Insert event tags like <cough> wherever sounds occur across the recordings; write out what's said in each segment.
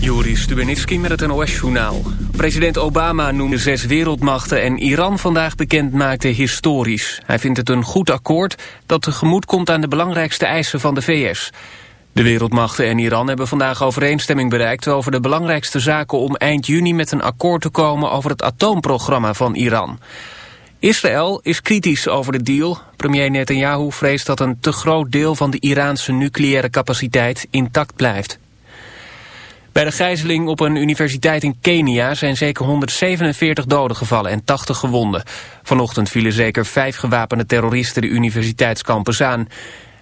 Juri Stubenitski met het NOS-journaal. President Obama noemde zes wereldmachten en Iran vandaag bekend maakte historisch. Hij vindt het een goed akkoord dat tegemoet komt aan de belangrijkste eisen van de VS. De wereldmachten en Iran hebben vandaag overeenstemming bereikt over de belangrijkste zaken om eind juni met een akkoord te komen over het atoomprogramma van Iran. Israël is kritisch over de deal. Premier Netanyahu vreest dat een te groot deel van de Iraanse nucleaire capaciteit intact blijft. Bij de gijzeling op een universiteit in Kenia zijn zeker 147 doden gevallen en 80 gewonden. Vanochtend vielen zeker vijf gewapende terroristen de universiteitscampus aan.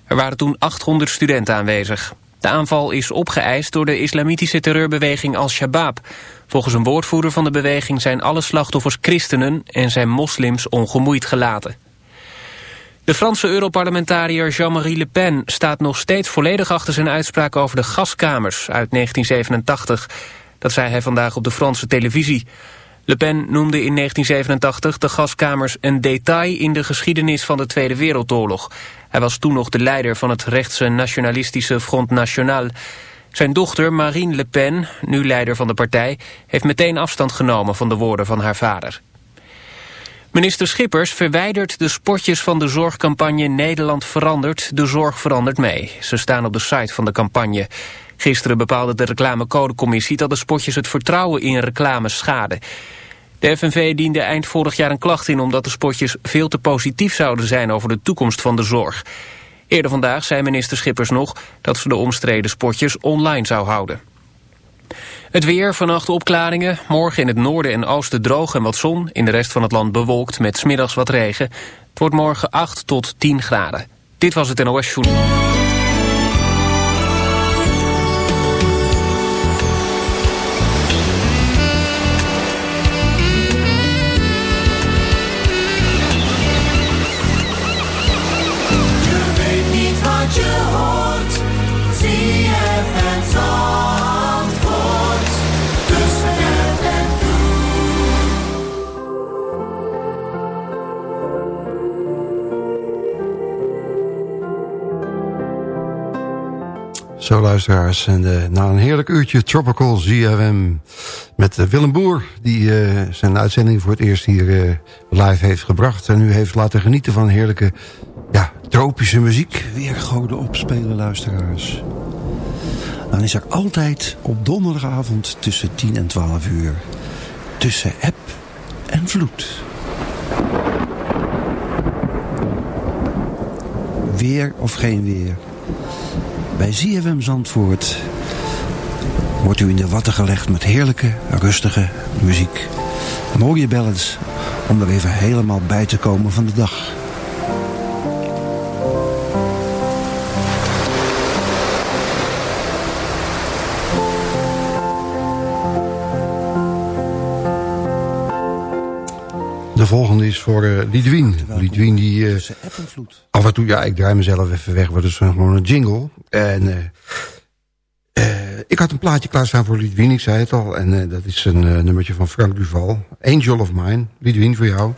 Er waren toen 800 studenten aanwezig. De aanval is opgeëist door de islamitische terreurbeweging Al-Shabaab. Volgens een woordvoerder van de beweging zijn alle slachtoffers christenen en zijn moslims ongemoeid gelaten. De Franse Europarlementariër Jean-Marie Le Pen staat nog steeds volledig achter zijn uitspraak over de gaskamers uit 1987. Dat zei hij vandaag op de Franse televisie. Le Pen noemde in 1987 de gaskamers een detail in de geschiedenis van de Tweede Wereldoorlog. Hij was toen nog de leider van het rechtse nationalistische Front National. Zijn dochter Marine Le Pen, nu leider van de partij, heeft meteen afstand genomen van de woorden van haar vader. Minister Schippers verwijdert de spotjes van de zorgcampagne Nederland verandert, de zorg verandert mee. Ze staan op de site van de campagne. Gisteren bepaalde de reclamecodecommissie dat de spotjes het vertrouwen in reclame schaden. De FNV diende eind vorig jaar een klacht in omdat de spotjes veel te positief zouden zijn over de toekomst van de zorg. Eerder vandaag zei minister Schippers nog dat ze de omstreden spotjes online zou houden. Het weer, vannacht opklaringen. Morgen in het noorden en oosten droog en wat zon. In de rest van het land bewolkt met smiddags wat regen. Het wordt morgen 8 tot 10 graden. Dit was het NOS Journal. Zo luisteraars, en, uh, na een heerlijk uurtje Tropical ZFM met uh, Willem Boer... die uh, zijn uitzending voor het eerst hier live heeft gebracht... en u heeft laten genieten van heerlijke ja, tropische muziek. Weer goden opspelen, luisteraars. Dan is er altijd op donderdagavond tussen 10 en 12 uur... tussen app en vloed. Weer of geen weer... Bij ZFM Zandvoort wordt u in de watten gelegd met heerlijke, rustige muziek. Mooie ballads om er even helemaal bij te komen van de dag. Volgende is voor uh, Lidwien. Lidwien die... Uh, af en toe, ja, ik draai mezelf even weg, maar dat is gewoon een jingle. En uh, ik had een plaatje klaarstaan voor Lidwien, ik zei het al. En dat is een nummertje van Frank Duval. Angel of Mine. Lidwien, voor jou.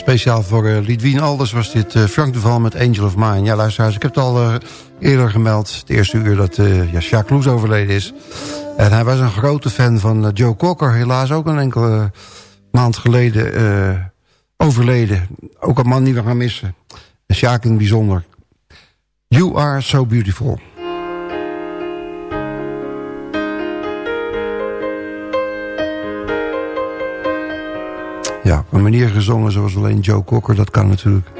Speciaal voor uh, Alders was dit uh, Frank de Val met Angel of Mine. Ja, luisteraars, ik heb het al uh, eerder gemeld. Het eerste uur dat ja, Jacques Loes overleden is. En hij was een grote fan van Joe Cocker. Helaas ook een enkele maand geleden overleden. Ook een man die we gaan missen. En Jacques in bijzonder. You are so beautiful. Ja, een manier gezongen zoals alleen Joe Cocker, dat kan natuurlijk.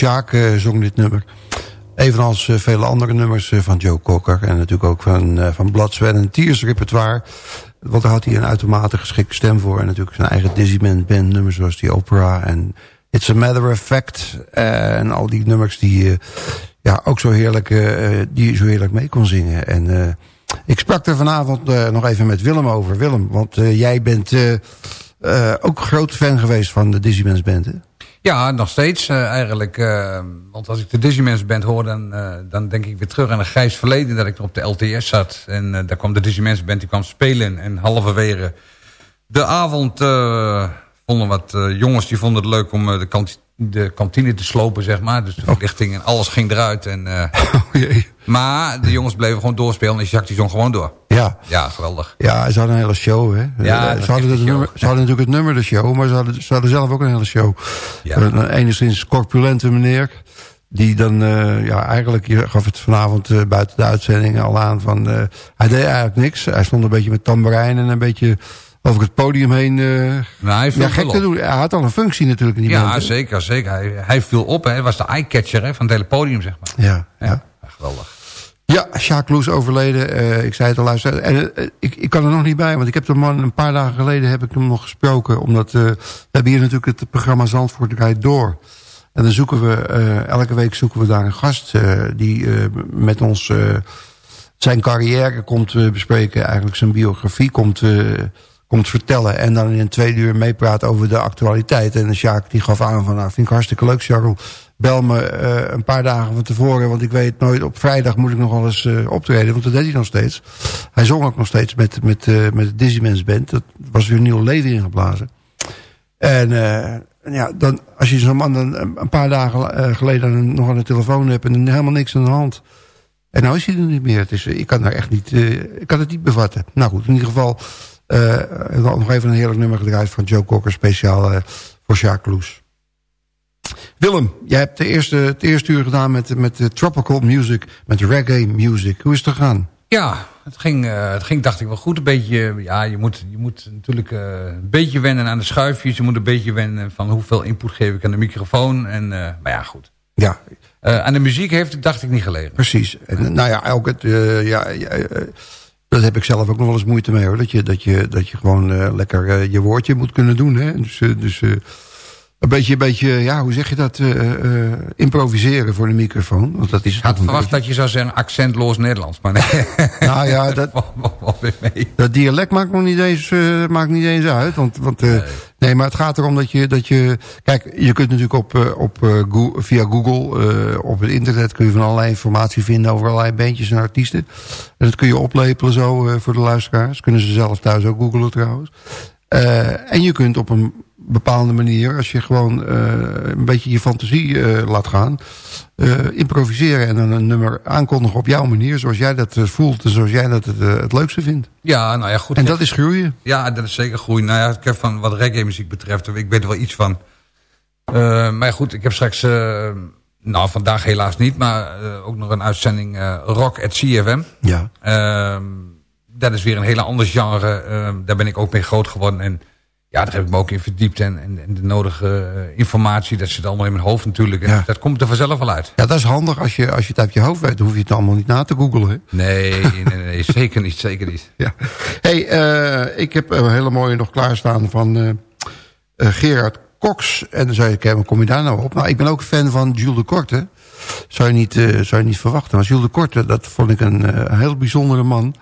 Sjaak uh, zong dit nummer. Evenals uh, vele andere nummers uh, van Joe Cocker. En natuurlijk ook van, van Blood, Sweat en Tears repertoire. Want daar had hij een uitermate geschikte stem voor. En natuurlijk zijn eigen Dizzyman band nummers zoals die Opera en It's a Matter of Fact. en al die nummers die ja, ook zo heerlijk, die zo heerlijk mee kon zingen. En ik sprak er vanavond nog even met Willem over. Willem, want jij bent ook groot fan geweest van de Dizzyman's band, hè? Ja, nog steeds uh, eigenlijk. Uh, want als ik de Digimens band hoor, dan, uh, dan denk ik weer terug aan een grijs verleden dat ik op de LTS zat. En daar kwam de Digimens band, die kwam spelen. En halverwege de avond vonden wat jongens, die vonden het leuk om de, kant de kantine te slopen, zeg maar. Dus de oh. verlichting en alles ging eruit. En, <laughs> oh, jee. Maar de jongens bleven gewoon doorspelen en Jacques die zong gewoon door. Ja. Ja, geweldig. Ja, ze hadden een hele show, hè. Ja, ze, hadden, het nummer, ze hadden natuurlijk het nummer de show, maar ze hadden, ze hadden zelf ook een hele show. Ja. Een, enigszins corpulente meneer, die dan, uh, ja, eigenlijk, je gaf het vanavond uh, buiten de uitzending al aan van, uh, hij deed eigenlijk niks. Hij stond een beetje met tamboerijn en een beetje over het podium heen. Uh, nou, hij, ja, gek te doen. hij had al een functie natuurlijk in die Ja, zeker, zeker. Hij, hij viel op, hè. hij was de eyecatcher van het hele podium, zeg maar. Ja, ja. ja. geweldig. Ja, Jacques Loes overleden. Uh, ik zei het al luisteren. En uh, ik, ik kan er nog niet bij, want ik heb de man een paar dagen geleden heb ik hem nog gesproken. Omdat uh, we hebben hier natuurlijk het programma Zandvoort rijdt door. En dan zoeken we, elke week zoeken we daar een gast die met ons zijn carrière komt bespreken. Eigenlijk zijn biografie komt, komt vertellen. En dan in twee uur meepraat over de actualiteit. En Jacques die gaf aan van, nou vind ik hartstikke leuk Jacques bel me uh, een paar dagen van tevoren. Want ik weet nooit, op vrijdag moet ik nog wel eens uh, optreden. Want dat deed hij nog steeds. Hij zong ook nog steeds met, met, uh, met de Dizzyman's Band. Dat was weer een nieuw leven ingeblazen. En ja, dan, als je zo'n man dan een paar dagen geleden nog aan de telefoon hebt... en helemaal niks aan de hand... En nou is hij er niet meer. Het is, ik kan daar echt niet, ik kan het niet bevatten. Nou goed, in ieder geval nog even een heerlijk nummer gedraaid van Joe Cocker speciaal voor Jacques Loes. Willem, jij hebt de eerste, het eerste uur gedaan met, met tropical music, met reggae music. Hoe is het gegaan? Ja, het ging, uh, het ging dacht ik wel goed. Een beetje, ja, je moet, je moet natuurlijk een beetje wennen aan de schuifjes. Je moet een beetje wennen van hoeveel input geef ik aan de microfoon. En, maar ja, goed. Ja. aan de muziek heeft het, dacht ik, niet gelegen. Precies. En, nou ja, ook het, ja, ja dat heb ik zelf ook nog wel eens moeite mee hoor. Dat je, dat je, dat je gewoon lekker je woordje moet kunnen doen. Hè? Dus, dus een beetje, een beetje, ja, hoe zeg je dat? Uh, uh, improviseren voor de microfoon. Want dat is Ik had verwacht dat je zou zeggen accentloos Nederlands. Maar nee. <laughs> Nou ja, <laughs> dat, dat dialect maakt nog niet eens, uh, maakt niet eens uit. Want, want nee. nee. maar het gaat erom dat je... Dat je kijk, je kunt natuurlijk op, op, via Google, op het internet... kun je van allerlei informatie vinden over allerlei bandjes en artiesten. En dat kun je oplepelen zo voor de luisteraars. Kunnen ze zelf thuis ook googlen trouwens. en je kunt op een bepaalde manier... als je gewoon uh, een beetje je fantasie uh, laat gaan... Uh, improviseren en dan een nummer aankondigen op jouw manier... zoals jij dat voelt en zoals jij dat het, het leukste vindt. Ja, nou ja, goed. En dat is groeien. Ja, dat is zeker groeien. Nou ja, ik heb van wat reggae muziek betreft... ik weet er wel iets van. maar goed, ik heb straks... nou, vandaag helaas niet, maar ook nog een uitzending Rock at CFM. Ja. Ehm, dat is weer een hele ander genre. Ehm, daar ben ik ook mee groot geworden en ja, daar heb ik me ook in verdiept. En, en, en de nodige uh, informatie, dat zit allemaal in mijn hoofd natuurlijk. En ja. dat komt er vanzelf wel uit. Ja, dat is handig. Als je, als je het uit je hoofd weet, dan hoef je het allemaal niet na te googlen. Nee, nee, nee, <laughs> zeker niet, zeker niet. Ja. hey, uh, ik heb een hele mooie nog klaarstaan van uh, Gerard Cox. En dan zou je kijken, kom je daar nou op? Nou, ik ben ook fan van Jules de Korte. Zou je niet, zou je niet verwachten. Maar Jules de Korte, dat vond ik een heel bijzondere man.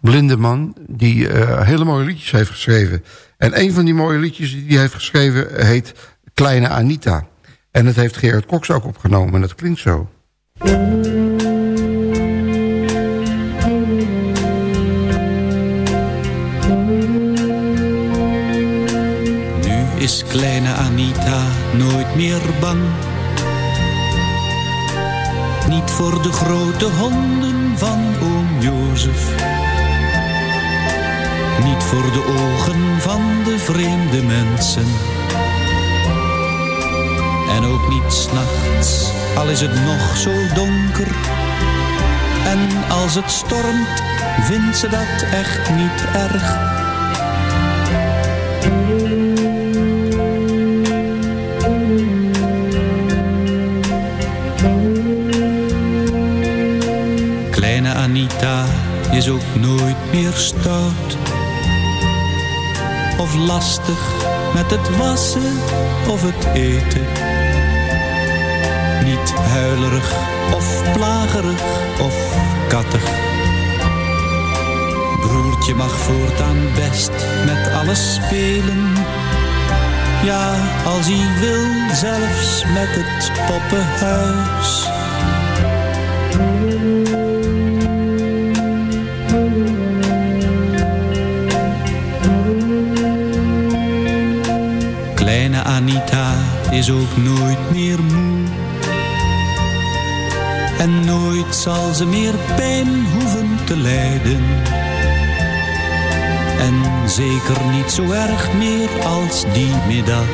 Blinde man, die hele mooie liedjes heeft geschreven. En een van die mooie liedjes die hij heeft geschreven heet Kleine Anita. En dat heeft Gerard Cox ook opgenomen en dat klinkt zo. Nu is kleine Anita nooit meer bang. Niet voor de grote honden van oom Jozef niet voor de ogen van de vreemde mensen. En ook niet s'nachts, al is het nog zo donker. En als het stormt, vindt ze dat echt niet erg. Kleine Anita is ook nooit meer stout of lastig met het wassen of het eten. Niet huilerig of plagerig of kattig. Broertje mag voortaan best met alles spelen. Ja, als hij wil, zelfs met het poppenhuis. Is ook nooit meer moe. En nooit zal ze meer pijn hoeven te lijden. En zeker niet zo erg meer als die middag.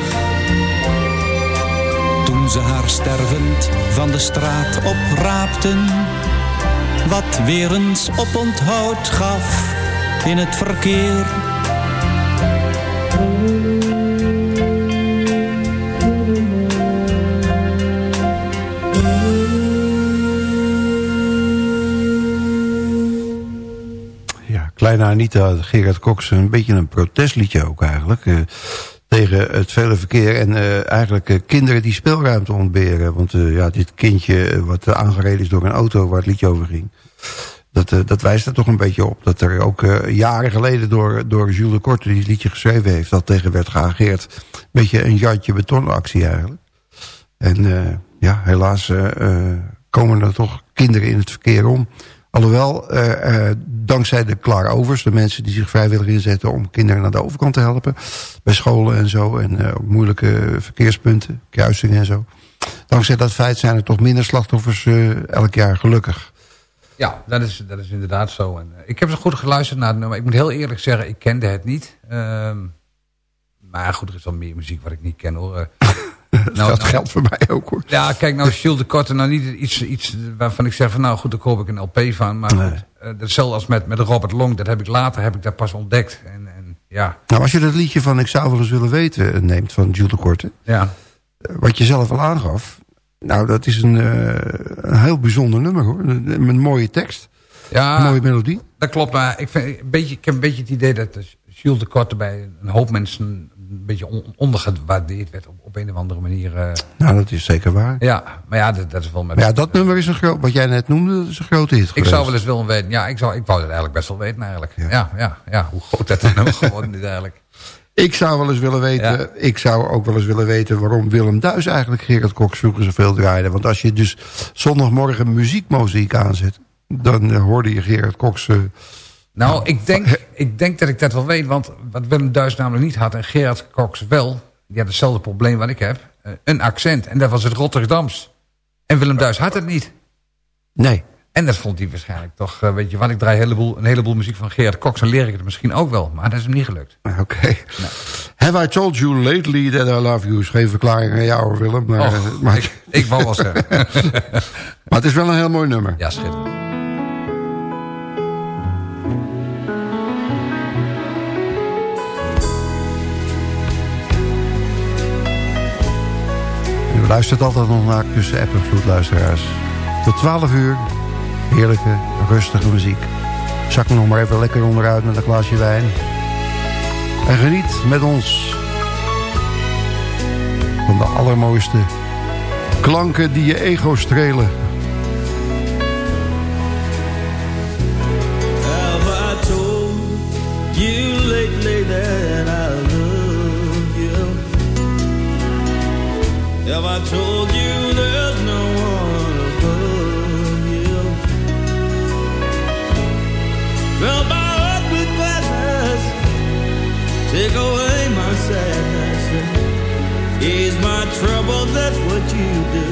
Toen ze haar stervend van de straat opraapten. Wat weer eens op onthoud gaf in het verkeer Anita, Gerard Cox, een beetje een protestliedje ook eigenlijk. Uh, tegen het vele verkeer en uh, eigenlijk uh, kinderen die speelruimte ontberen. Want ja, dit kindje wat aangereden is door een auto waar het liedje over ging. Dat, dat wijst er toch een beetje op. Dat er ook jaren geleden door, door Jules de Korte die het liedje geschreven heeft... dat tegen werd geageerd. Een beetje een jantje betonactie eigenlijk. En ja, helaas komen er toch kinderen in het verkeer om... Alhoewel, uh, uh, dankzij de klaarovers, de mensen die zich vrijwillig inzetten om kinderen naar de overkant te helpen. Bij scholen en zo en uh, op moeilijke verkeerspunten, kruisingen en zo. Dankzij dat feit zijn er toch minder slachtoffers elk jaar gelukkig. Ja, dat is, dat is inderdaad zo. En, ik heb zo goed geluisterd naar het nummer. Ik moet heel eerlijk zeggen, ik kende het niet. Ehm, maar goed, er is wel meer muziek wat ik niet ken hoor. <laughs> <laughs> dat nou, geldt voor mij ook hoor. Ja, kijk nou Shield de Korte, nou niet iets, iets waarvan ik zeg van nou goed, daar koop ik een LP van. Maar nee. goed, uh, hetzelfde als met, met Robert Long, dat heb ik later heb ik dat pas ontdekt. En, en, ja. Nou, als je dat liedje van Ik zou wel eens willen weten neemt van Jules de Korte. Ja. wat je zelf al aangaf. Nou, dat is een, uh, een heel bijzonder nummer hoor. Met een mooie tekst. Ja, een mooie melodie. Dat klopt, maar ik, vind, een beetje, ik heb een beetje het idee dat Jules de Korte bij een hoop mensen een beetje on ondergewaardeerd werd op, op een of andere manier. Uh... Nou, dat is zeker waar. Ja, maar ja, dat, dat is wel met... Maar ja, dat nummer is een groot, wat jij net noemde, is een grote hit Ik zou wel eens willen weten, ja, ik, zou, ik wou het eigenlijk best wel weten eigenlijk. Ja, ja, ja, ja hoe groot dat nummer <laughs> geworden is eigenlijk. Ik zou wel eens willen weten, ja. ik zou ook wel eens willen weten waarom Willem Duis eigenlijk Gerard Cox vroeger zoveel draaide. Want als je dus zondagmorgen muziekmuziek aanzet, dan uh, hoorde je Gerard Cox... Nou, ik denk, ik denk dat ik dat wel weet. Want wat Willem Duis namelijk niet had... en Gerard Cox wel... die had hetzelfde probleem wat ik heb. Een accent. En dat was het Rotterdams. En Willem Duis had het niet. Nee. En dat vond hij waarschijnlijk toch... weet je wat, ik draai een heleboel, een heleboel muziek van Gerard Cox... dan leer ik het misschien ook wel. Maar dat is hem niet gelukt. Oké. Okay. Nee. Have I told you lately that I love you? Is geen verklaring aan jou, Willem. Maar, Och, maar ik, ik wou wel zeggen. <laughs> maar het is wel een heel mooi nummer. Ja, schitterend. Luistert altijd nog naar tussen app en vloed luisteraars. Tot 12 uur, heerlijke, rustige muziek. Zak nog maar even lekker onderuit met een glaasje wijn. En geniet met ons van de allermooiste klanken die je ego strelen. I told you there's no one above you? Fill my heart with gladness, take away my sadness, ease my trouble. That's what you do.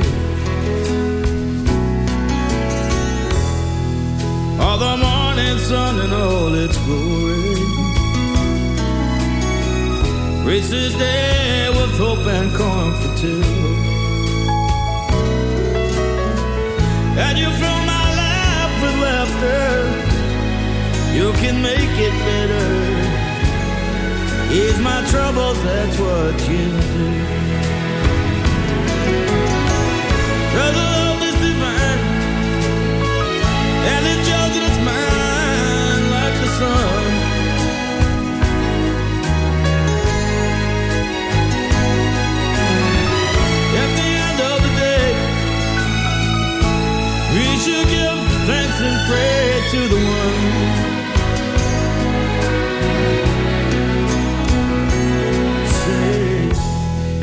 All the morning sun and all its glory. Day with hope and comfort too. And you fill my life with laughter. You can make it better. Ease my troubles, that's what you do. Cause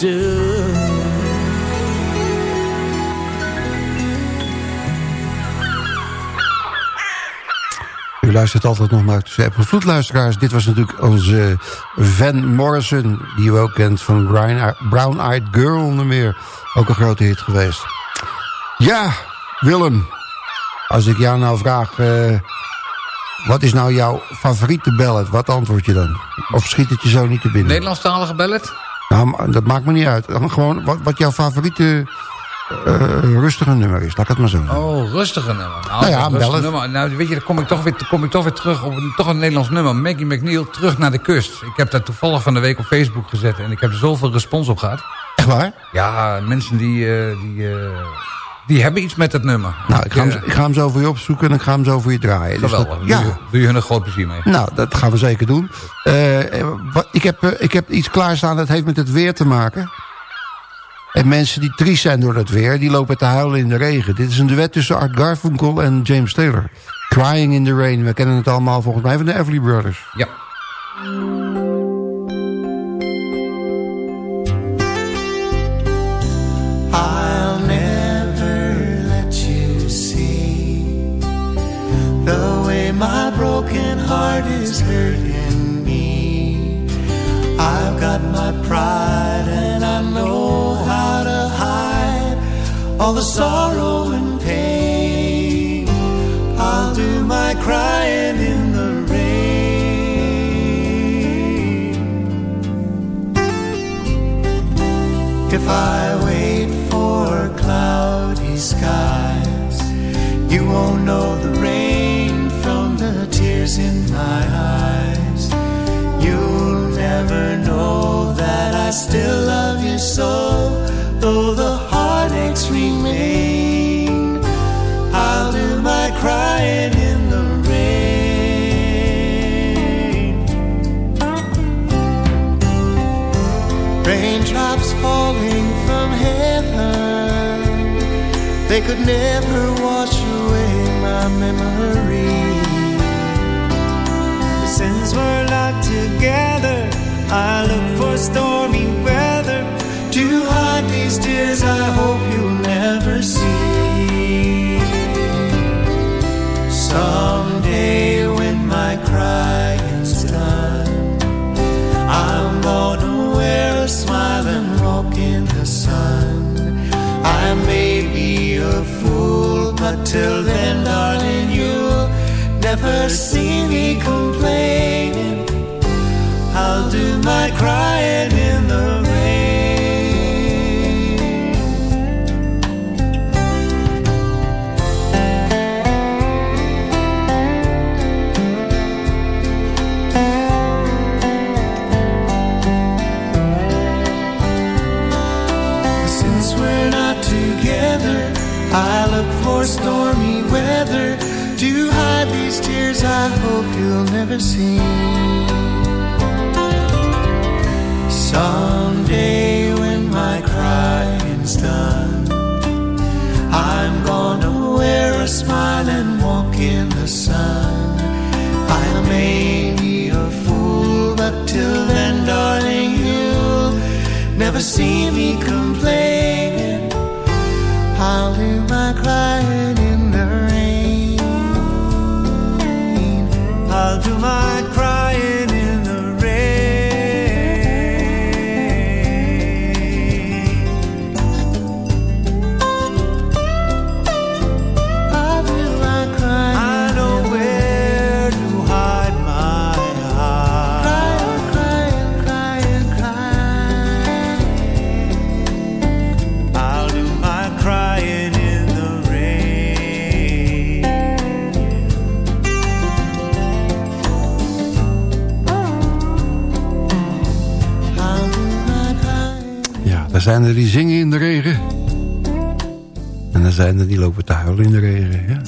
do. U luistert altijd nog naar de Apple Vloedluisteraars. Dit was natuurlijk onze Van Morrison, die u ook kent van Brown Eyed Girl onder meer. Ook een grote hit geweest. Ja, Willem. Als ik jou nou vraag, eh, wat is nou jouw favoriete ballad? Wat antwoord je dan? Of schiet het je zo niet te binnen? Nederlandstalige ballet? Nou, dat maakt me niet uit. Dan Gewoon wat, wat jouw favoriete eh, rustige nummer is. Laat ik het maar zo. Oh, rustige nummer. Nou, Nou ja, een rustig bellen. nummer. Nou, weet je, dan kom ik toch weer, kom ik toch weer terug op een, toch een Nederlands nummer. Maggie McNeil, Terug naar de kust. Ik heb dat toevallig van de week op Facebook gezet. En ik heb er zoveel respons op gehad. Echt waar? Ja, mensen die, eh, die, eh, die hebben iets met het nummer. Nou, ik ga, hem, ik ga hem zo voor je opzoeken en ik ga hem zo voor je draaien. Dus dat- Geweldig. ja, Doe, je- doe je hun een groot plezier mee. nou, dat gaan we zeker doen. Eh, eh, wat, ik, heb, eh, ik heb iets klaarstaan dat heeft met het weer te maken. En mensen die triest zijn door het weer, die lopen te huilen in de regen. Dit is een duet tussen Art Garfunkel en James Taylor. Crying in the Rain. We kennen het allemaal volgens mij van de Everly Brothers. Ja. heard never see me complaining. I'll do my crying haven't seen. Zijn er die zingen in de regen. En er zijn er die lopen te huilen in de regen. Ja.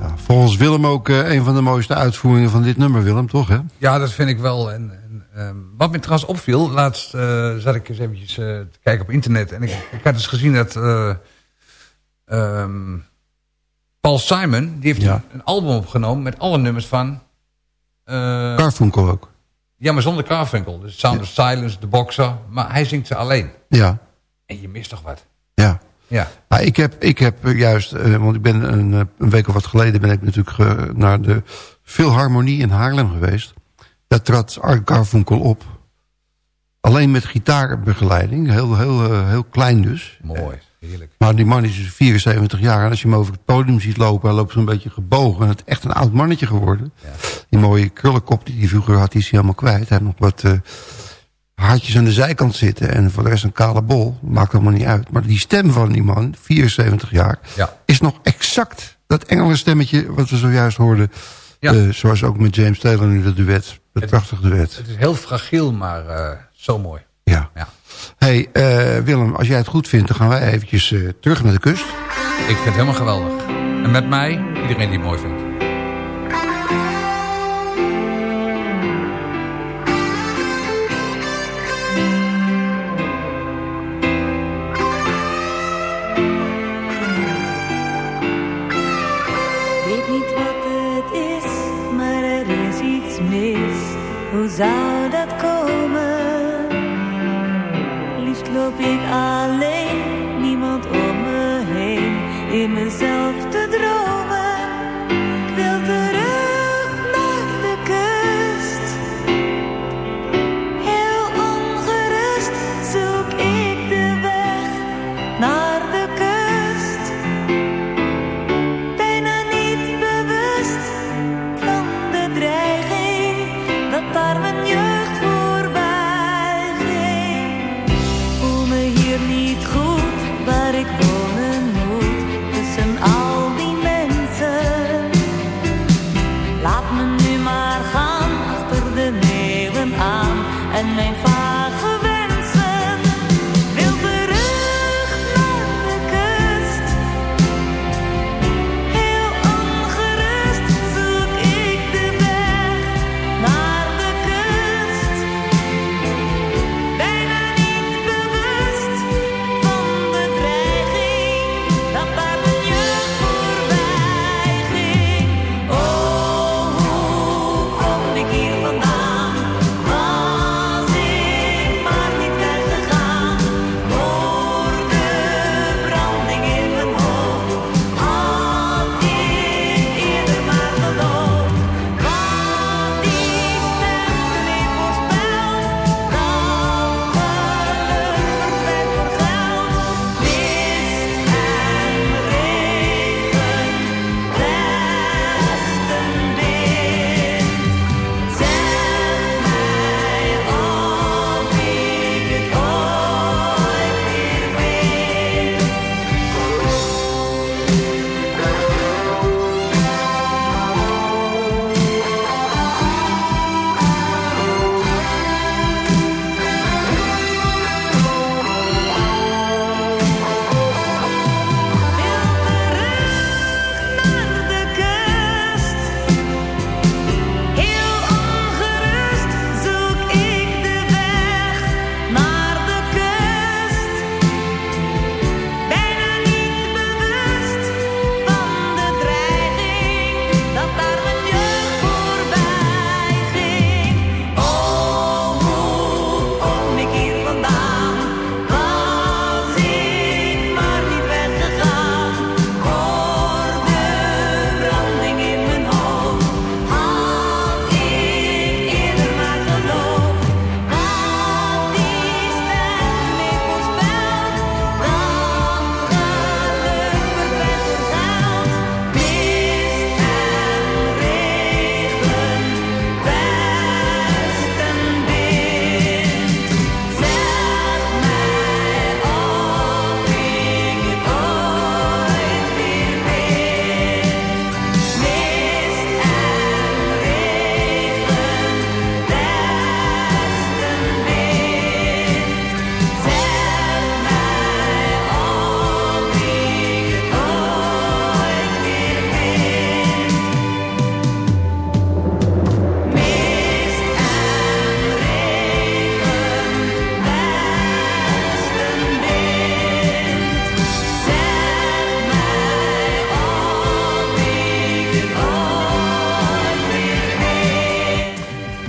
Ja, volgens Willem ook uh, een van de mooiste uitvoeringen van dit nummer, Willem, toch? Hè? Ja, dat vind ik wel. En, en um, wat me trouwens opviel, laatst uh, zat ik eens eventjes uh, te kijken op internet. En ik, ik had eens gezien dat um, Paul Simon, die heeft ja. een album opgenomen met alle nummers van... Carfunkel ook. Ja, maar zonder Carfunkel. Dus Sound ja. of Silence, The Boxer. Maar hij zingt ze alleen. Ja. En je mist toch wat. Ja. Ja. Nou, ik, heb, ik heb juist, uh, want ik ben een, een, week of wat geleden ben ik natuurlijk uh, naar de Philharmonie in Haarlem geweest. Daar trad Art Garfunkel op. Alleen met gitaarbegeleiding, heel, heel, uh, heel klein dus. Mooi, heerlijk. Maar die man is dus 74 jaar en als je hem over het podium ziet lopen, hij loopt zo'n beetje gebogen. En het is echt een oud mannetje geworden. Ja. Die mooie krullenkop die hij vroeger had, die is hij helemaal kwijt. Hij heeft nog wat haartjes aan de zijkant zitten en voor de rest een kale bol. Maakt allemaal niet uit. Maar die stem van die man, 74 jaar, ja. is nog exact dat engele stemmetje wat we zojuist hoorden. Ja. Uh, zoals ook met James Taylor nu dat duet. Dat prachtige duet. Het is heel fragiel, maar uh, zo mooi. Ja. Hey, uh, Willem, als jij het goed vindt, dan gaan wij eventjes terug naar de kust. Ik vind het helemaal geweldig. En met mij, iedereen die het mooi vindt. Hoe zou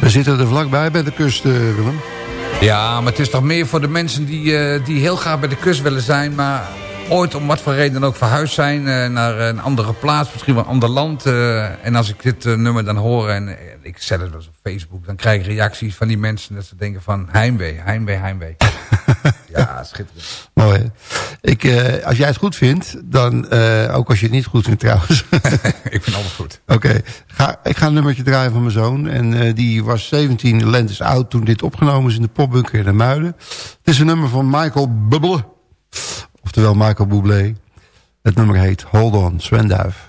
We zitten er vlakbij bij de kust, uh, Willem. Ja, maar het is toch meer voor de mensen die, uh, die heel graag bij de kust willen zijn... maar ooit om wat voor reden ook verhuisd zijn uh, naar een andere plaats, misschien wel een ander land. en als ik dit nummer dan hoor en ik zet het wel op Facebook... dan krijg ik reacties van die mensen dat ze denken van heimwee, heimwee, heimwee. Ja, <laughs> schitterend. Mooi. Ik, uh, als jij het goed vindt, dan... Uh, ook als je het niet goed vindt trouwens. <laughs> <laughs> ik vind alles goed. Oké. Okay. Ga, ik ga een nummertje draaien van mijn zoon. En uh, die was 17 lentes oud toen dit opgenomen is in de popbunker in de Muiden. Het is een nummer van Michael Bubbele. Oftewel Michael Bublé. Het nummer heet Hold On, Sven Duif.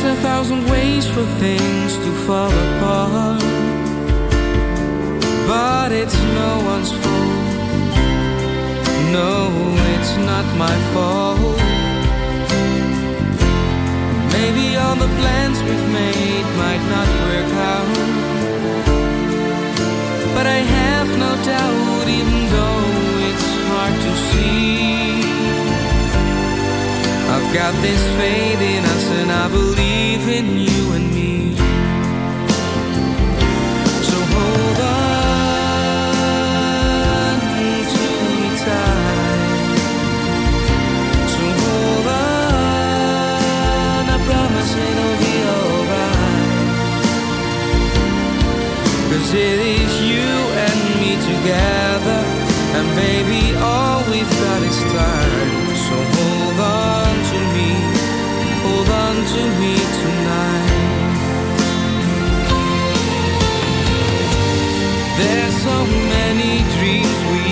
There's a thousand ways for things to fall apart, but it's no one's fault. No, it's not my fault. Maybe all the plans we've made might not work out But I have no doubt even though it's hard to see I've got this and I believe in you so many dreams we've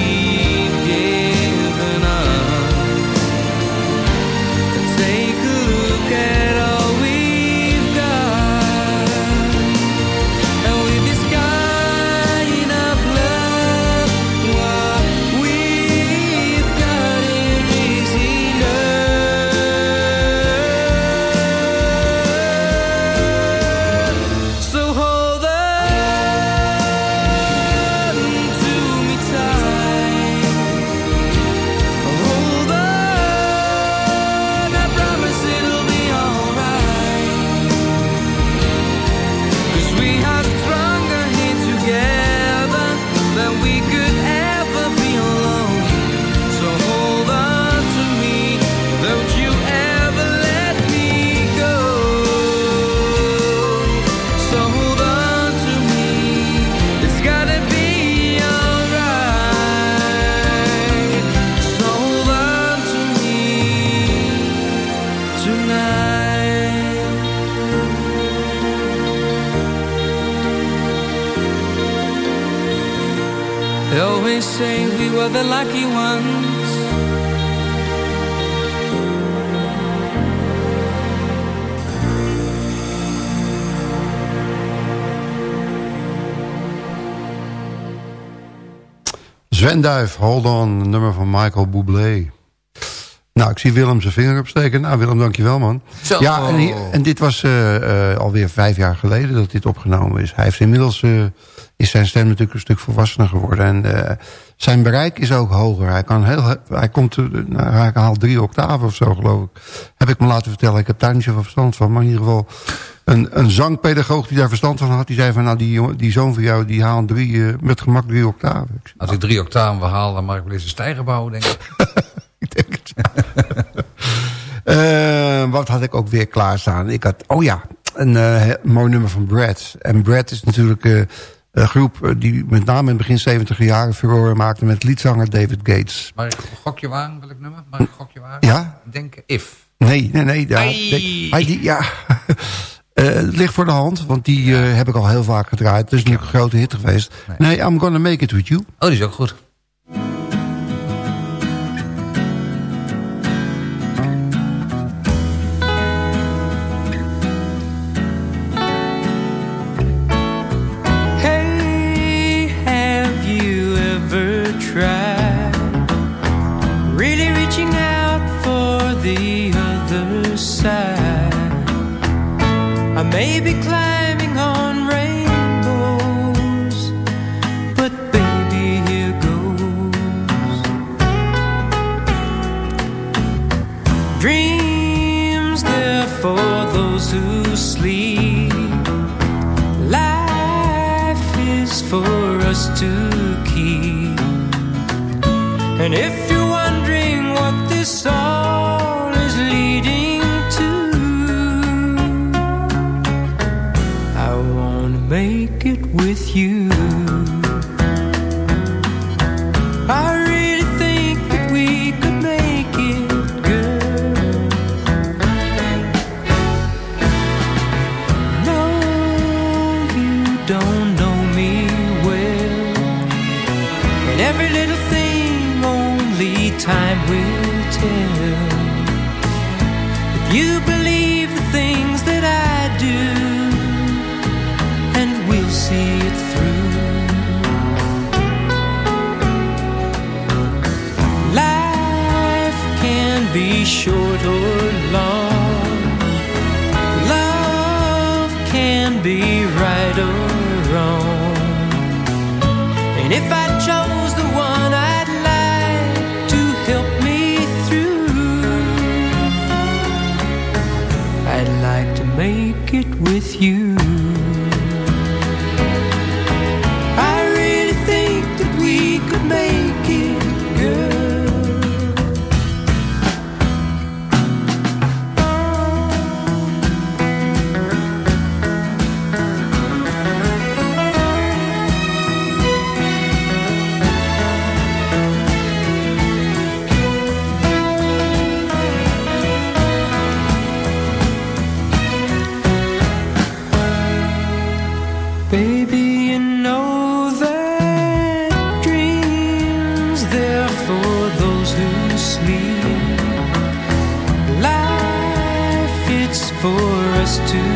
They always say we were the lucky ones. Sven Duif, Hold On, nummer van Michael Bublé. Nou, ik zie Willem zijn vinger opsteken. Nou, Willem, dankjewel, man. Zo. Ja, en, hier- en dit was eh, eh, alweer vijf jaar geleden dat dit opgenomen is. Hij heeft inmiddels... eh, is zijn stem natuurlijk een stuk volwassener geworden. En eh, zijn bereik is ook hoger. Hij, kan heel, hij, komt, eh, nou, hij haalt drie octaven of zo, geloof ik. Heb ik me laten vertellen. Ik heb daar niet zoveel verstand van. Maar in ieder geval een, een zangpedagoog die daar verstand van had... die zei van, nou, die, die zoon van jou... die haalt drie, eh, met gemak drie octaven. Als ik drie octaven haal, dan mag ik wel eens een stijger bouwen, denk ik. <laughs> Ik denk het, ja. <laughs> Eh, wat had ik ook weer klaarstaan? Ik had, oh ja, een eh, mooi nummer van Brad. En Brad is natuurlijk eh, een groep eh, die met name in het begin 70 jaren furore maakte met liedzanger David Gates. Mag ik gokje wagen, welk nummer? Mag ik gokje wagen? Ja? Ik denk If. Nee, nee, nee. Ja, Ai. nee, hij, die, ja. <laughs> Eh, het ligt voor de hand, want die eh, heb ik al heel vaak gedraaid. Het is natuurlijk een grote hit geweest. Nee, I'm Gonna Make It With You. Oh, die is ook goed. Dreams, they're for those who sleep. Life is for us to keep. And if Baby, you know that dreams for those who sleep. Life it's for us to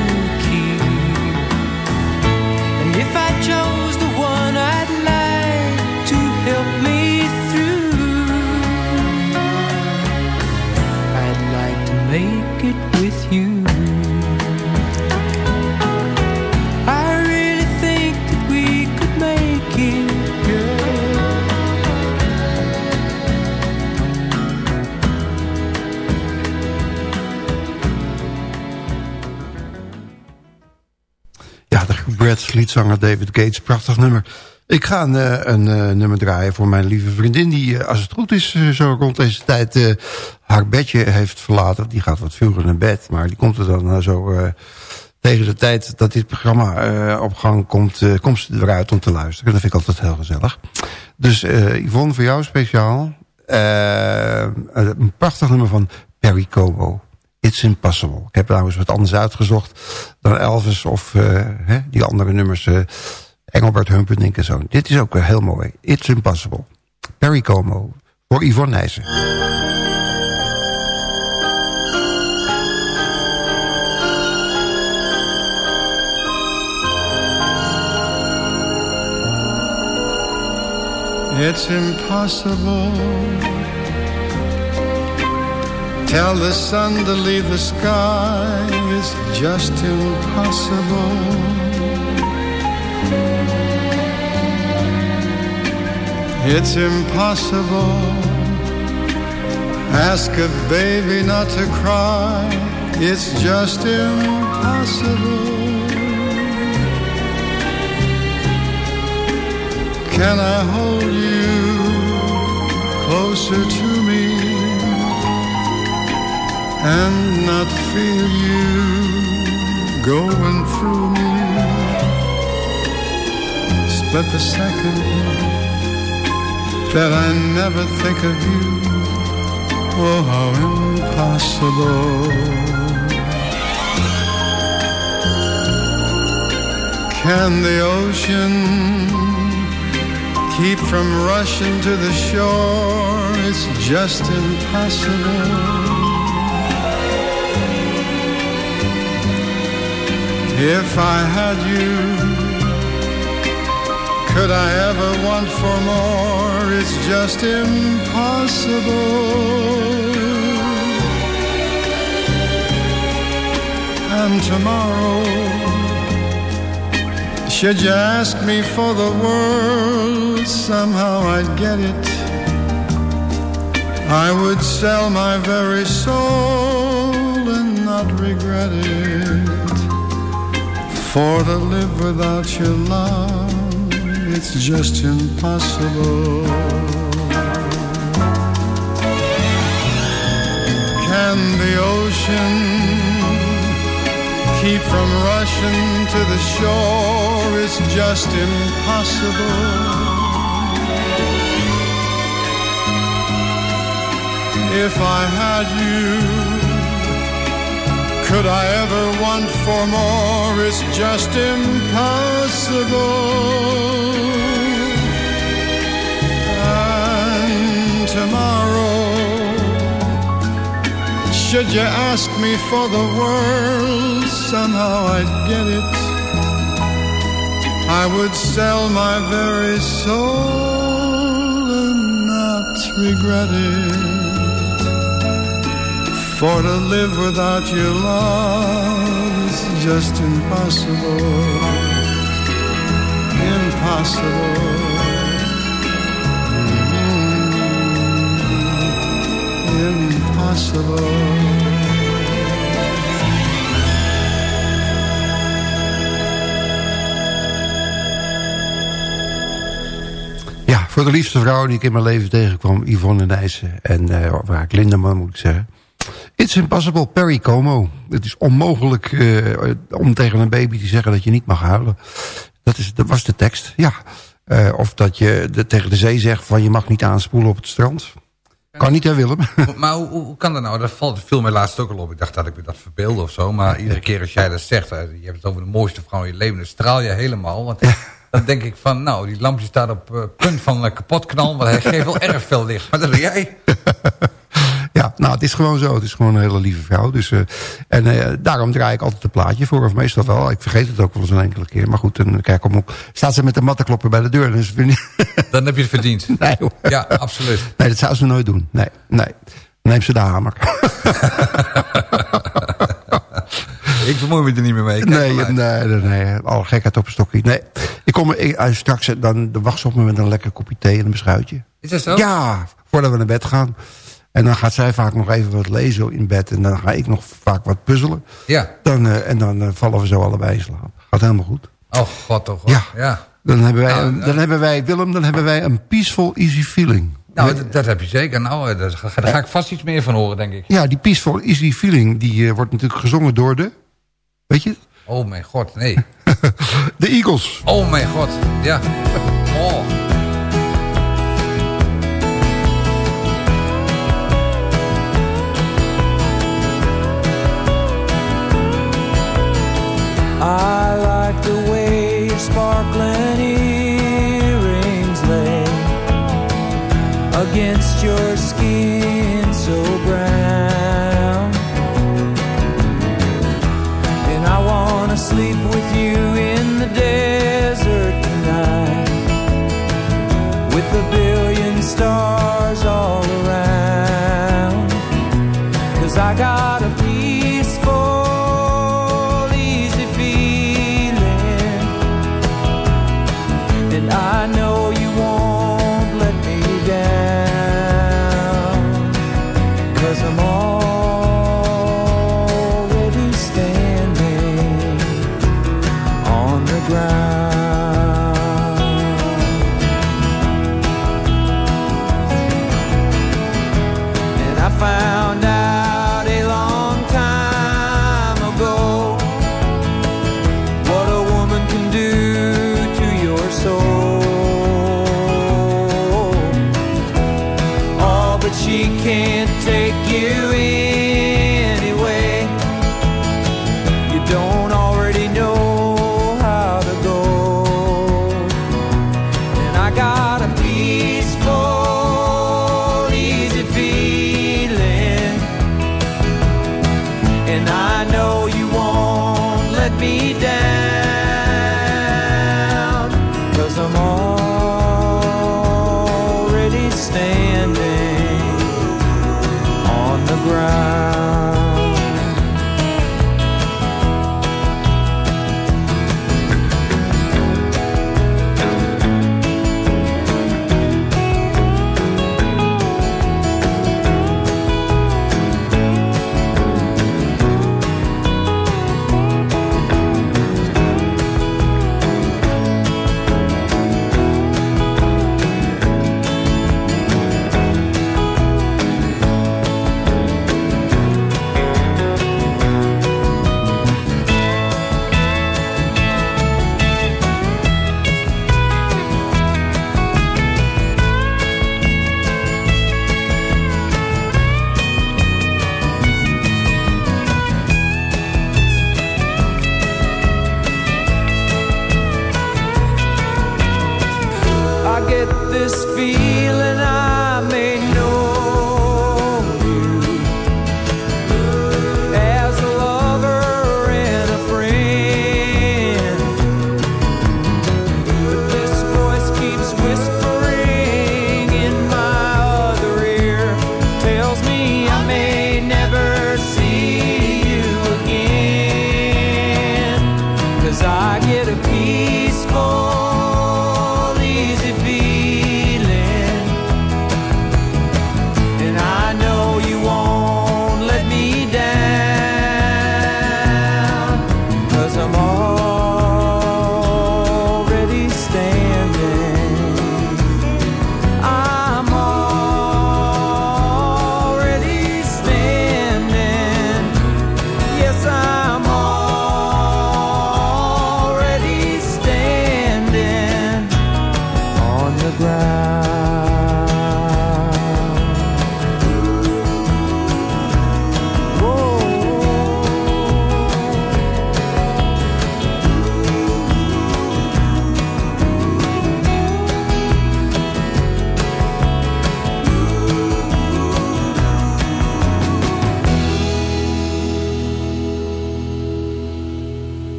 Brad's liedzanger David Gates, prachtig nummer. Ik ga een, eh, een eh, nummer draaien voor mijn lieve vriendin... die, eh, als het goed is, zo rond deze tijd haar bedje heeft verlaten. Die gaat wat vroeger naar bed, maar die komt er dan zo... tegen de tijd dat dit programma op gang komt... komt ze eruit om te luisteren. Dat vind ik altijd heel gezellig. Dus Yvonne, voor jou speciaal... een prachtig nummer van Perry Como. It's Impossible. Ik heb trouwens wat anders uitgezocht dan Elvis of eh, hè, die andere nummers. eh, Engelbert Humperdinck en zo. Dit is ook heel mooi. It's Impossible. Perry Como. Voor Yvonne Nijssen. It's impossible Tell the sun to leave the sky is just impossible. It's impossible. Ask a baby not to cry. It's just impossible. Can I hold you closer to and not feel you going through me? Split the second that I never think of you. Oh, how impossible. Can the ocean keep from rushing to the shore? It's just impossible. If I had you, could I ever want for more? It's just impossible. And tomorrow, should you ask me for the world, somehow I'd get it. I would sell my very soul and not regret it. For to live without your love, it's just impossible. Can the ocean keep from rushing to the shore is just impossible. If I had you, could I ever want for more? It's just impossible. And tomorrow, should you ask me for the world, somehow I'd get it. I would sell my very soul and not regret it. For to live without your love is just impossible. Impossible. Impossible. Ja, voor de liefste vrouw die ik in mijn leven tegenkwam, Yvonne Nijssen. En uh, waar ik Lindeman moet ik zeggen. It's impossible, Perry Como. Het is onmogelijk uh, om tegen een baby te zeggen dat je niet mag huilen. Dat, is, dat was de tekst, ja. Uh, of dat je de, tegen de zee zegt van je mag niet aanspoelen op het strand. Kan niet, hè Willem? Maar hoe, hoe kan dat nou? Dat valt, viel mij laatst ook al op. Ik dacht dat ik me dat verbeelde of zo. Maar iedere keer als jij dat zegt, je hebt het over de mooiste vrouw in je leven, dan straal je helemaal. Want dan denk ik van, nou, die lampje staat op punt van uh, kapot knal, maar hij geeft wel erg veel licht. Maar dat doe jij. <laughs> Ja, nou, het is gewoon zo. Het is gewoon een hele lieve vrouw. Dus, uh, en uh, daarom draai ik altijd een plaatje voor. Of meestal wel. Ik vergeet het ook wel eens een enkele keer. Maar goed, dan kijk om op. Staat ze met de mattenklopper bij de deur. Dus <laughs> dan heb je het verdiend. Nee hoor. Ja, absoluut. Nee, dat zou ze nooit doen. Nee, nee. Neem ze de hamer. <laughs> ik bemoei me er niet meer mee. Nee, nee, nee, nee. Al gekheid op een stokje. Nee. Ik kom ik, uh, straks, dan, dan wacht ze op me met een lekker kopje thee en een beschuitje. Is dat zo? Ja, voordat we naar bed gaan. En dan gaat zij vaak nog even wat lezen in bed. En dan ga ik nog vaak wat puzzelen. Ja. Dan, uh, en dan uh, vallen we zo allebei in slaap. Gaat helemaal goed. Oh god, oh god. Ja. ja. Dan, hebben wij, Nou, dan nou. hebben wij, Willem, dan hebben wij een peaceful easy feeling. Nou, dat, dat heb je zeker. Nou, daar ga, daar ga ik vast iets meer van horen, denk ik. Ja, die peaceful easy feeling, die wordt natuurlijk gezongen door de... Weet je het? Oh mijn god, nee. <laughs> De Eagles. Oh mijn god, ja. <laughs> Oh. I like the way your sparkling earrings lay against your skin so brown.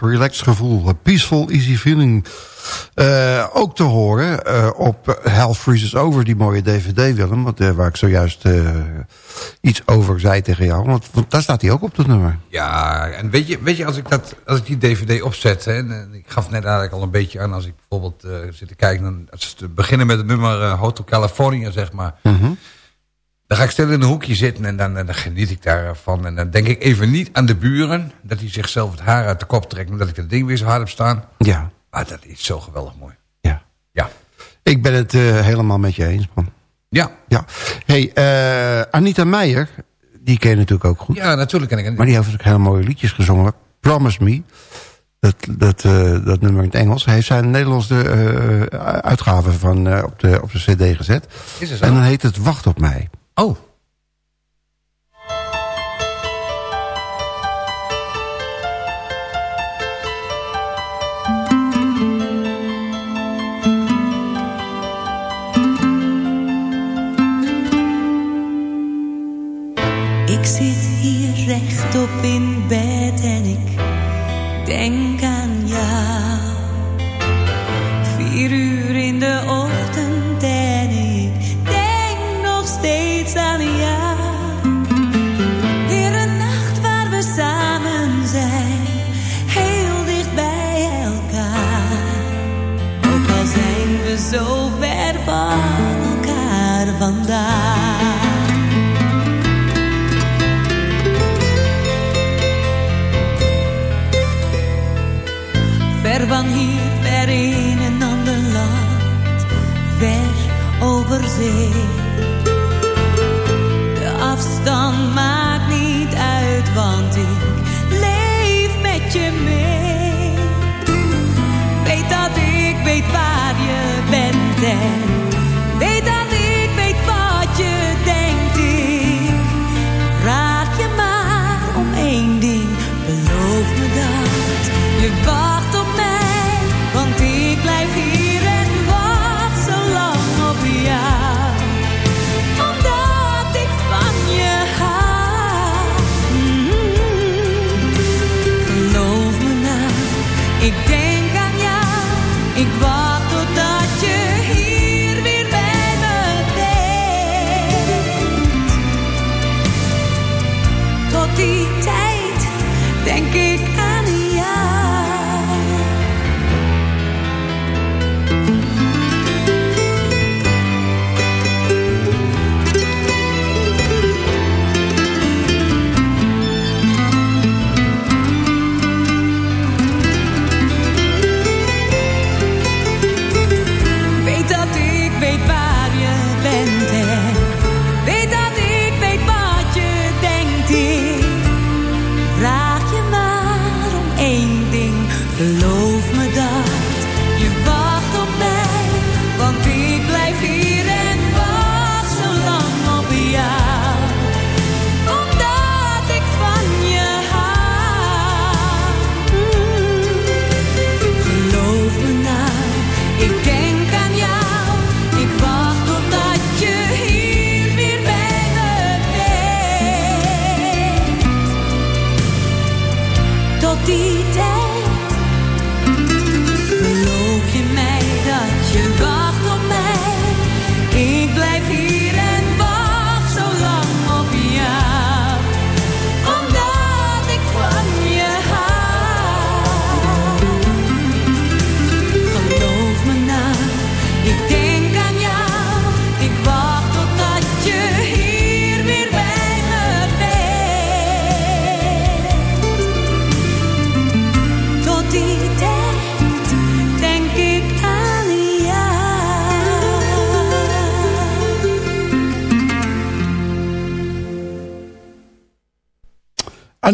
Relaxed gevoel. Peaceful, easy feeling. Eh, ook te horen eh, op Hell Freezes Over, die mooie DVD, Willem. Want, eh, waar ik zojuist iets over zei tegen jou. Want, want daar staat hij ook op, dat nummer. Ja, en weet je, weet je als, ik dat, als ik die dvd opzet... Hè, en, ik gaf net eigenlijk al een beetje aan... als ik bijvoorbeeld zit te kijken... Dan, als we beginnen met het nummer Hotel California, zeg maar... Dan ga ik stil in een hoekje zitten en dan, dan geniet ik daarvan. En dan denk ik even niet aan de buren... dat hij zichzelf het haar uit de kop trekt... omdat ik dat ding weer zo hard heb staan. Ja, Maar dat is zo geweldig mooi. ja. Ja. Ik ben het eh, helemaal met je eens, man. Ja, Ja. hey, eh, Anita Meijer, die ken je natuurlijk ook goed. ja natuurlijk ken ik het. Maar die heeft ook hele mooie liedjes gezongen. Promise Me, dat, dat, eh, dat nummer in het Engels. Hij heeft zijn Nederlandse uitgave van, op, de, op de cd gezet. Is? En dan heet het Wacht op mij. Oh.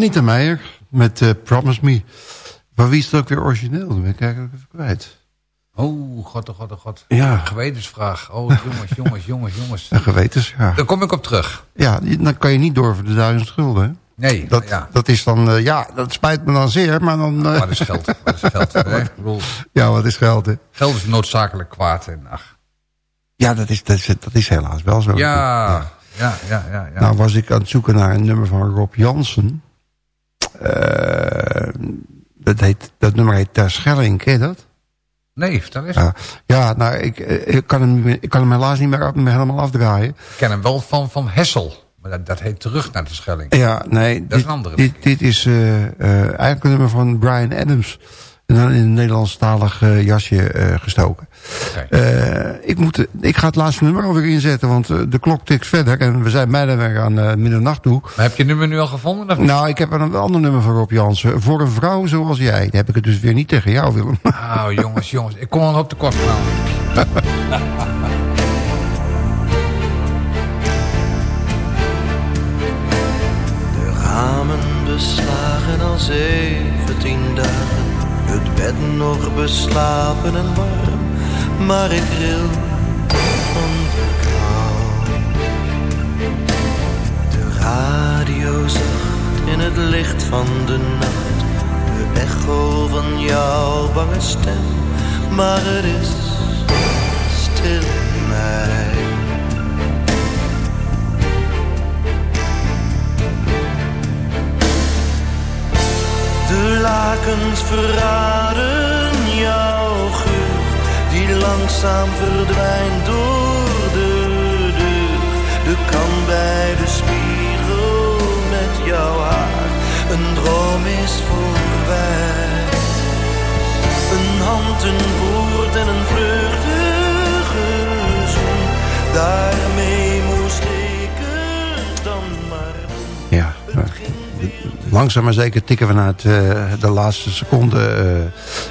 Anita Meijer met eh, Promise Me. Maar wie is het ook weer origineel? Dan ben ik eigenlijk even kwijt. Oh, god, oh god, oh god. Ja. Gewetensvraag. Oh, jongens, <laughs> jongens, jongens, jongens. Een gewetens, ja. Daar kom ik op terug. Ja, dan kan je niet door voor de duizend schulden. hè? Nee, Dat, ja. dat is dan, eh, ja, dat spijt me dan zeer, maar dan... eh, Wat is geld? Is geld? <laughs> hè? Ik bedoel, ja, wat is geld, hè? geld is noodzakelijk kwaad. En, ach, Ja, dat is, dat, is, dat is helaas wel zo. ja, ja, ja, ja. ja. Nou was ik aan het zoeken naar een nummer van Rob Jansen. Eh, dat, heet, dat nummer heet Ter Schelling, ken je dat? nee, vertel eens. Ja, ja nou, ik, eh, ik, kan hem, ik kan hem helaas niet meer, helemaal afdraaien. Ik ken hem wel van, van Hessel. Maar dat, dat heet terug naar de Schelling. Ja, nee. Dat is dit, een andere, Dit, denk ik. dit is eh, eh, eigenlijk een nummer van Brian Adams. En dan in een Nederlandstalig eh, jasje eh, gestoken. Oké. Eh, ik, moet, ik ga het laatste nummer alweer inzetten, want de klok tikt verder. En we zijn bijna weer aan eh, middernacht toe. Maar heb je het nummer nu al gevonden? Of? Nou, ik heb een ander nummer van Rob Jansen. Voor een vrouw zoals jij. Dan heb ik het dus weer niet tegen jou, Willem. <laughs> Nou, jongens, jongens. Ik kom al op de kort ramen beslagen al zeventien dagen. Het bed nog beslapen en warm. Maar ik ril van de kou. De radio zacht in het licht van de nacht. De echo van jouw bange stem. Maar het is stil in mij. Lakens verraden jouw geur, die langzaam verdwijnt door de deur. De kan bij de spiegel met jouw haar, een droom is voorbij. Een hand, een woord en een zoen, daarmee langzaam maar zeker tikken we naar het, de laatste seconde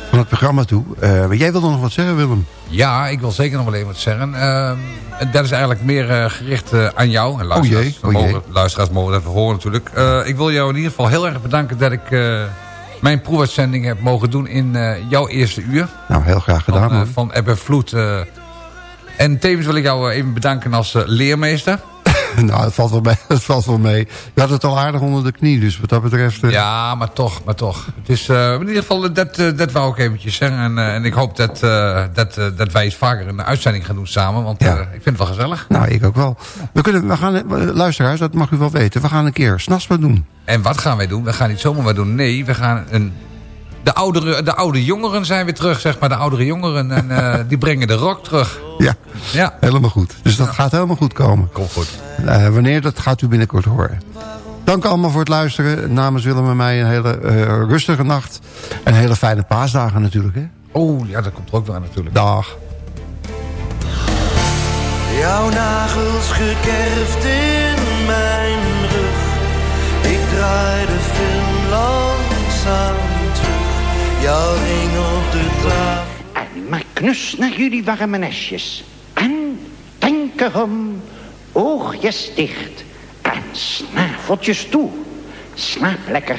van het programma toe. maar jij wilde nog wat zeggen, Willem? Ja, ik wil zeker nog wel even wat zeggen. Ehm, dat is eigenlijk meer gericht aan jou. En luisteraars, oh jee, oh jee. Mogen, luisteraars mogen dat horen natuurlijk. ik wil jou in ieder geval heel erg bedanken dat ik mijn proefuitzending heb mogen doen in jouw eerste uur. Nou, heel graag gedaan. Van, van Eb en Vloed en tevens wil ik jou eh, even bedanken als eh, leermeester. <laughs> nou, het valt, wel mee, <laughs> het valt wel mee. Je had het al aardig onder de knie, dus wat dat betreft... Uh... Ja, maar toch, maar toch. Het is, uh, in ieder geval, dat, uh, dat wou ik eventjes zeggen. En, en ik hoop dat, dat, dat wij eens vaker een uitzending gaan doen samen. Want ja. ik vind het wel gezellig. Nou, ik ook wel. We kunnen, we gaan, luisteraars, dat mag u wel weten. We gaan een keer s'nachts wat doen. En wat gaan wij doen? We gaan niet zomaar wat doen. Nee, we gaan een de, oudere, de oude jongeren zijn weer terug, zeg maar. De oudere jongeren. En uh, <laughs> die brengen de rock terug. Ja, ja. helemaal goed. Dus dat gaat helemaal goed komen. Komt goed. Uh, wanneer, dat gaat u binnenkort horen. Dank allemaal voor het luisteren. Namens Willem en mij een hele uh, rustige nacht. En hele fijne paasdagen natuurlijk. Hè? Oh, ja, dat komt er ook wel aan natuurlijk. Dag. Jouw nagels gekerfd in mijn rug. Ik draai de film langzaam jouw ring op de tafel. En maar knus naar jullie warme nestjes. En denk erom, oogjes dicht en snaveltjes toe. Slaap lekker.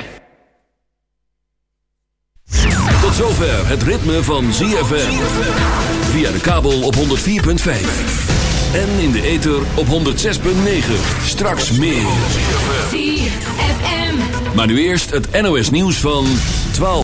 Tot zover het ritme van ZFM. Via de kabel op 104.5. En in de ether op 106.9. Straks meer. Maar nu eerst het NOS nieuws van 12.